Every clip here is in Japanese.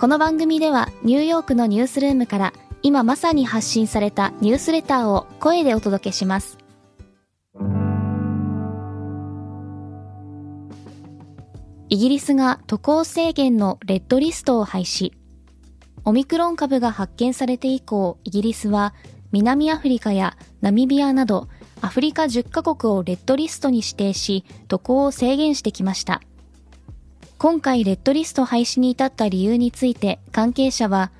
この番組ではニューヨークのニュースルームから今まさに発信されたニュースレターを声でお届けします。イギリスが渡航制限のレッドリストを廃止。オミクロン株が発見されて以降イギリスは南アフリカやナミビアなどアフリカ10カ国をレッドリストに指定し渡航を制限してきました。今回レッドリスト廃止に至った理由について関係者は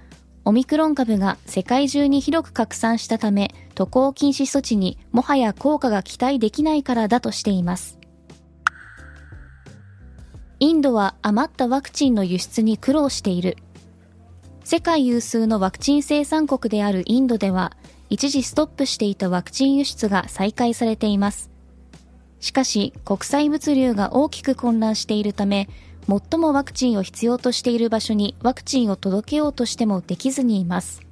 オミクロン株が世界中に広く拡散したため渡航禁止措置にもはや効果が期待できないからだとしています。インドは余ったワクチンの輸出に苦労している。世界有数のワクチン生産国であるインドでは一時ストップしていたワクチン輸出が再開されています。しかし国際物流が大きく混乱しているため最もワクチンを必要としている場所にワクチンを届けようとしてもできずにいます。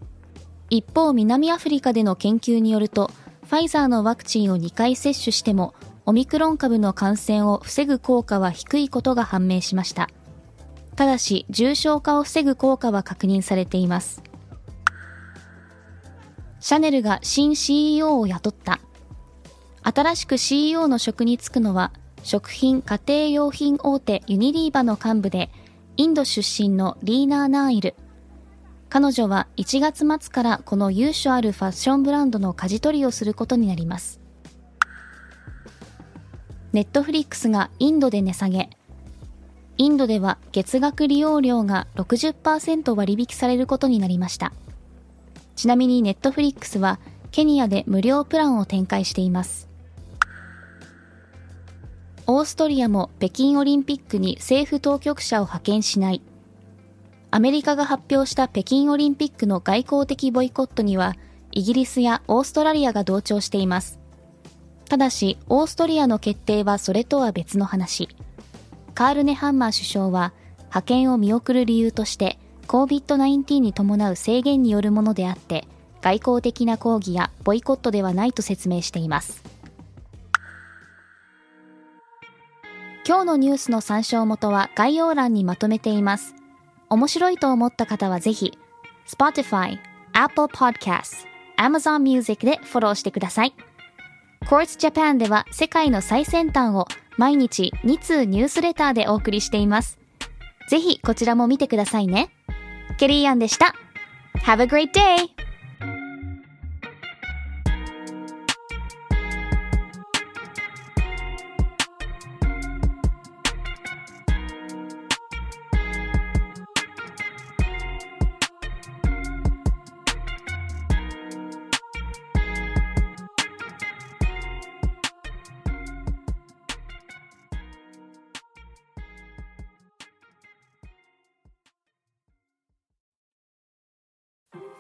一方、南アフリカでの研究によると、ファイザーのワクチンを2回接種しても、オミクロン株の感染を防ぐ効果は低いことが判明しました。ただし、重症化を防ぐ効果は確認されています。シャネルが新 CEO を雇った。新しく CEO の職に就くのは、食品家庭用品大手ユニリーバの幹部で、インド出身のリーナー・ナーイル。彼女は1月末からこの由緒あるファッションブランドの舵取りをすることになります。ネットフリックスがインドで値下げ。インドでは月額利用料が60%割引されることになりました。ちなみにネットフリックスはケニアで無料プランを展開しています。オーストリアも北京オリンピックに政府当局者を派遣しない。アメリカが発表した北京オリンピックの外交的ボイコットには、イギリスやオーストラリアが同調しています。ただし、オーストリアの決定はそれとは別の話。カールネ・ハンマー首相は、派遣を見送る理由として、COVID-19 に伴う制限によるものであって、外交的な抗議やボイコットではないと説明しています。今日のニュースの参照元は概要欄にまとめています。面白いと思った方はぜひ、Spotify、Apple Podcasts、Amazon Music でフォローしてください。Quartz Japan では世界の最先端を毎日2通ニュースレターでお送りしています。ぜひこちらも見てくださいね。ケリーアンでした。Have a great day!